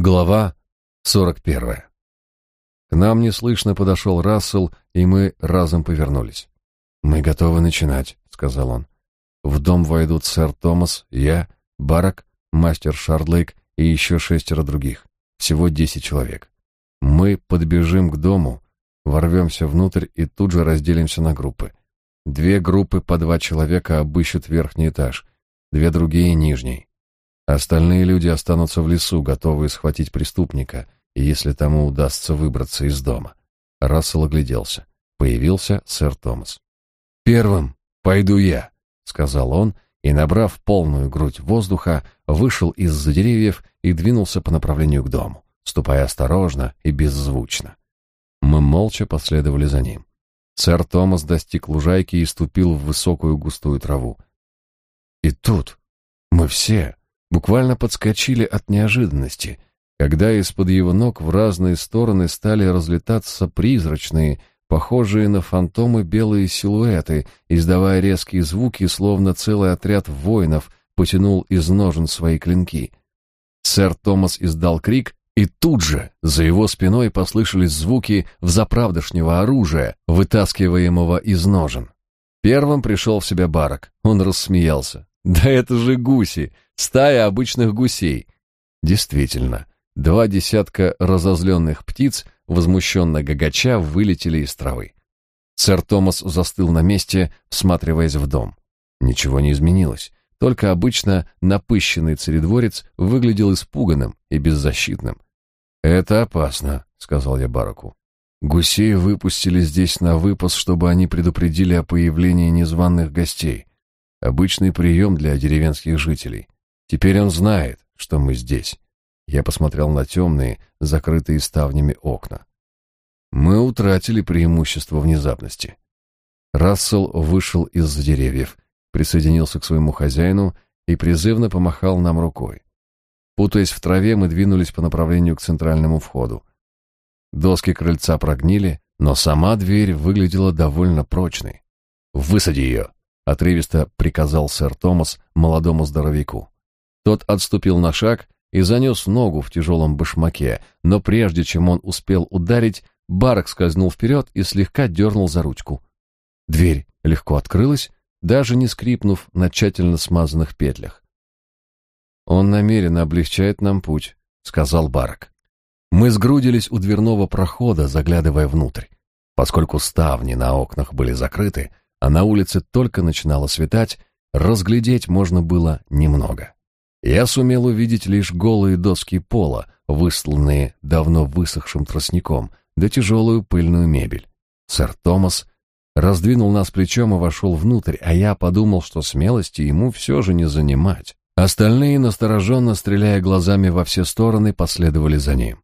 Глава 41. К нам неслышно подошел Рассел, и мы разом повернулись. «Мы готовы начинать», — сказал он. «В дом войдут сэр Томас, я, Барак, мастер Шардлейк и еще шестеро других. Всего десять человек. Мы подбежим к дому, ворвемся внутрь и тут же разделимся на группы. Две группы по два человека обыщут верхний этаж, две другие — нижний. Остальные люди останутся в лесу, готовые схватить преступника, если тому удастся выбраться из дома. Рассел огляделся. Появился сэр Томас. «Первым пойду я», — сказал он, и, набрав полную грудь воздуха, вышел из-за деревьев и двинулся по направлению к дому, ступая осторожно и беззвучно. Мы молча последовали за ним. Сэр Томас достиг лужайки и ступил в высокую густую траву. И тут мы все, буквально подскочили от неожиданности, когда из-под его ног в разные стороны стали разлетаться призрачные, похожие на фантомы белые силуэты, издавая резкие звуки, словно целый отряд воинов потянул из ножен свои клинки. Сэр Томас издал крик, и тут же за его спиной послышались звуки взаправдошнего оружия, вытаскиваемого из ножен. Первым пришел в себя Барак. Он рассмеялся. «Да это же гуси! Стая обычных гусей. Действительно, два десятка разозленных птиц, возмущенно гагача, вылетели из травы. Сэр Томас застыл на месте, всматриваясь в дом. Ничего не изменилось, только обычно напыщенный царедворец выглядел испуганным и беззащитным. «Это опасно», — сказал я Бараку. «Гусей выпустили здесь на выпас, чтобы они предупредили о появлении незваных гостей. Обычный прием для деревенских жителей. Теперь он знает, что мы здесь. Я посмотрел на темные, закрытые ставнями окна. Мы утратили преимущество внезапности. Рассел вышел из-за деревьев, присоединился к своему хозяину и призывно помахал нам рукой. Путаясь в траве, мы двинулись по направлению к центральному входу. Доски крыльца прогнили, но сама дверь выглядела довольно прочной. «Высади ее!» — отрывисто приказал сэр Томас молодому здоровяку. Тот отступил на шаг и занес ногу в тяжелом башмаке, но прежде чем он успел ударить, Барак скользнул вперед и слегка дернул за ручку. Дверь легко открылась, даже не скрипнув на тщательно смазанных петлях. «Он намеренно облегчает нам путь», — сказал Барак. Мы сгрудились у дверного прохода, заглядывая внутрь. Поскольку ставни на окнах были закрыты, а на улице только начинало светать, разглядеть можно было немного. Я сумел увидеть лишь голые доски пола, высланные давно высохшим тростником, да тяжелую пыльную мебель. Сэр Томас раздвинул нас плечом и вошел внутрь, а я подумал, что смелости ему все же не занимать. Остальные, настороженно стреляя глазами во все стороны, последовали за ним.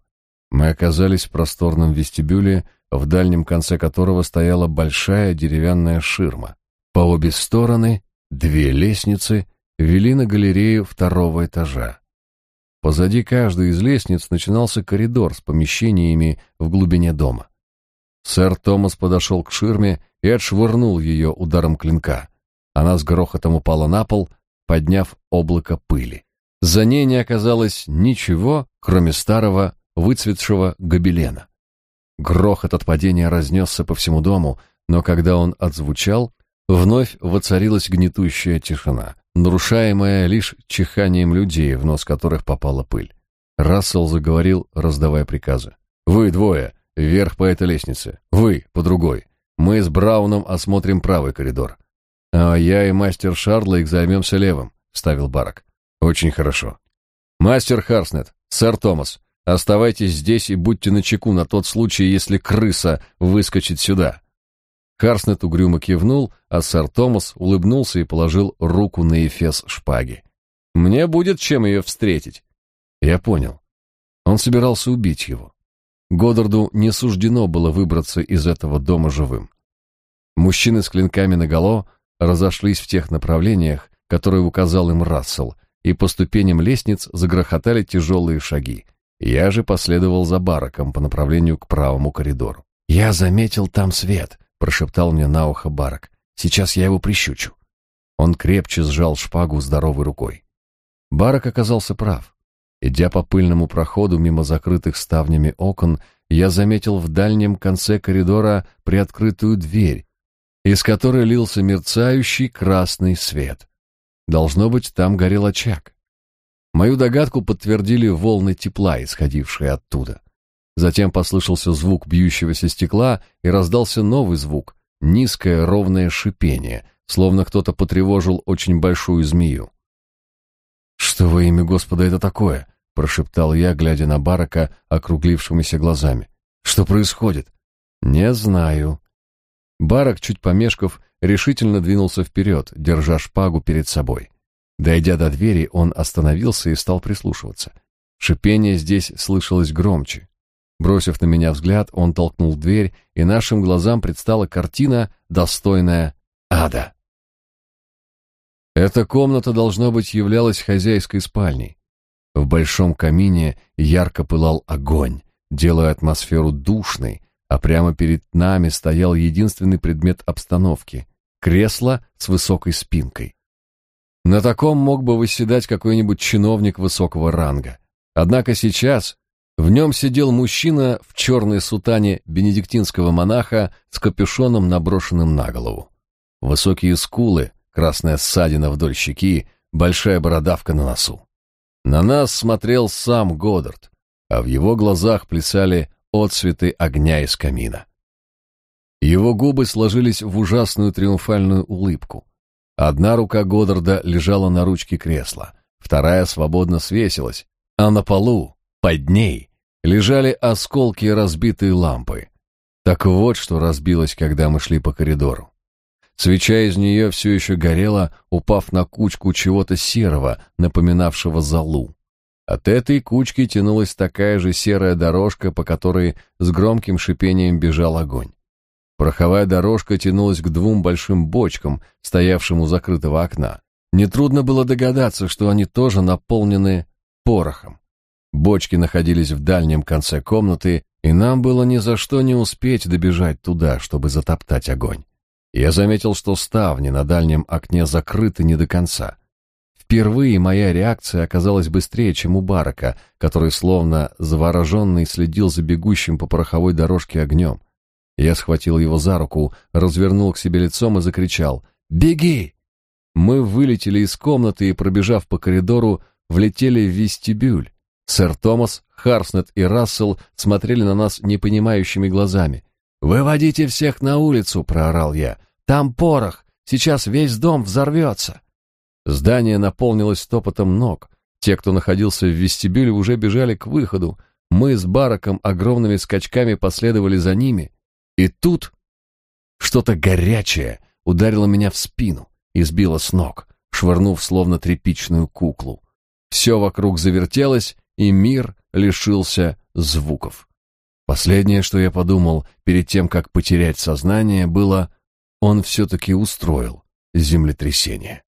Мы оказались в просторном вестибюле, в дальнем конце которого стояла большая деревянная ширма. По обе стороны две лестницы вели на галерею второго этажа. Позади каждой из лестниц начинался коридор с помещениями в глубине дома. Сэр Томас подошел к ширме и отшвырнул ее ударом клинка. Она с грохотом упала на пол, подняв облако пыли. За ней не оказалось ничего, кроме старого выцветшего гобелена. Грохот от падения разнесся по всему дому, но когда он отзвучал, вновь воцарилась гнетущая тишина нарушаемая лишь чиханием людей, в нос которых попала пыль. Рассел заговорил, раздавая приказы. «Вы двое, вверх по этой лестнице. Вы, по другой. Мы с Брауном осмотрим правый коридор. А я и мастер Шарлейк займемся левым», — ставил Барак. «Очень хорошо. Мастер Харснет, сэр Томас, оставайтесь здесь и будьте начеку на тот случай, если крыса выскочит сюда. Харснет угрюмо кивнул, а сэр Томас улыбнулся и положил руку на эфес шпаги. «Мне будет чем ее встретить». Я понял. Он собирался убить его. Годдарду не суждено было выбраться из этого дома живым. Мужчины с клинками наголо разошлись в тех направлениях, которые указал им Рассел, и по ступеням лестниц загрохотали тяжелые шаги. Я же последовал за бараком по направлению к правому коридору. Я заметил там свет, прошептал мне на ухо Барак. Сейчас я его прищучу. Он крепче сжал шпагу здоровой рукой. Барак оказался прав. Идя по пыльному проходу мимо закрытых ставнями окон, я заметил в дальнем конце коридора приоткрытую дверь, из которой лился мерцающий красный свет. Должно быть, там горел очаг. Мою догадку подтвердили волны тепла, исходившие оттуда. Затем послышался звук бьющегося стекла и раздался новый звук, низкое ровное шипение, словно кто-то потревожил очень большую змею. «Что во имя Господа это такое?» — прошептал я, глядя на Барака округлившимися глазами. «Что происходит?» «Не знаю». Барак, чуть помешков, решительно двинулся вперед, держа шпагу перед собой. Дойдя до двери, он остановился и стал прислушиваться. Шипение здесь слышалось громче. Бросив на меня взгляд, он толкнул дверь, и нашим глазам предстала картина, достойная ада. Эта комната, должно быть, являлась хозяйской спальней. В большом камине ярко пылал огонь, делая атмосферу душной, а прямо перед нами стоял единственный предмет обстановки — кресло с высокой спинкой. На таком мог бы восседать какой-нибудь чиновник высокого ранга. Однако сейчас в нем сидел мужчина в черной сутане бенедиктинского монаха с капюшоном, наброшенным на голову. Высокие скулы, красная ссадина вдоль щеки, большая бородавка на носу. На нас смотрел сам Годдард, а в его глазах плясали отцветы огня из камина. Его губы сложились в ужасную триумфальную улыбку. Одна рука Годдарда лежала на ручке кресла, вторая свободно свесилась, а на полу, под ней, лежали осколки разбитой лампы. Так вот, что разбилось, когда мы шли по коридору. Свеча из нее все еще горела, упав на кучку чего-то серого, напоминавшего золу. От этой кучки тянулась такая же серая дорожка, по которой с громким шипением бежал огонь. Пороховая дорожка тянулась к двум большим бочкам, стоявшим у закрытого окна. Нетрудно было догадаться, что они тоже наполнены порохом. Бочки находились в дальнем конце комнаты, и нам было ни за что не успеть добежать туда, чтобы затоптать огонь. Я заметил, что ставни на дальнем окне закрыты не до конца. Впервые моя реакция оказалась быстрее, чем у Барака, который словно завороженный следил за бегущим по пороховой дорожке огнем. Я схватил его за руку, развернул к себе лицом и закричал «Беги!». Мы вылетели из комнаты и, пробежав по коридору, влетели в вестибюль. Сэр Томас, Харснет и Рассел смотрели на нас непонимающими глазами. «Выводите всех на улицу!» — проорал я. «Там порох! Сейчас весь дом взорвется!» Здание наполнилось топотом ног. Те, кто находился в вестибюле, уже бежали к выходу. Мы с Бараком огромными скачками последовали за ними. И тут что-то горячее ударило меня в спину и сбило с ног, швырнув словно тряпичную куклу. Все вокруг завертелось, и мир лишился звуков. Последнее, что я подумал перед тем, как потерять сознание, было, он все-таки устроил землетрясение.